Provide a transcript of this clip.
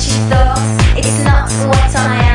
she thought. It's not what I am.